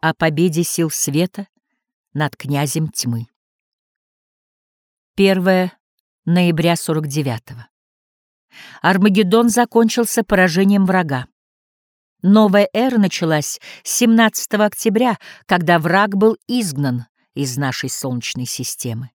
о победе сил света над князем тьмы. 1 ноября 49-го. Армагеддон закончился поражением врага. Новая эра началась 17 октября, когда враг был изгнан из нашей Солнечной системы.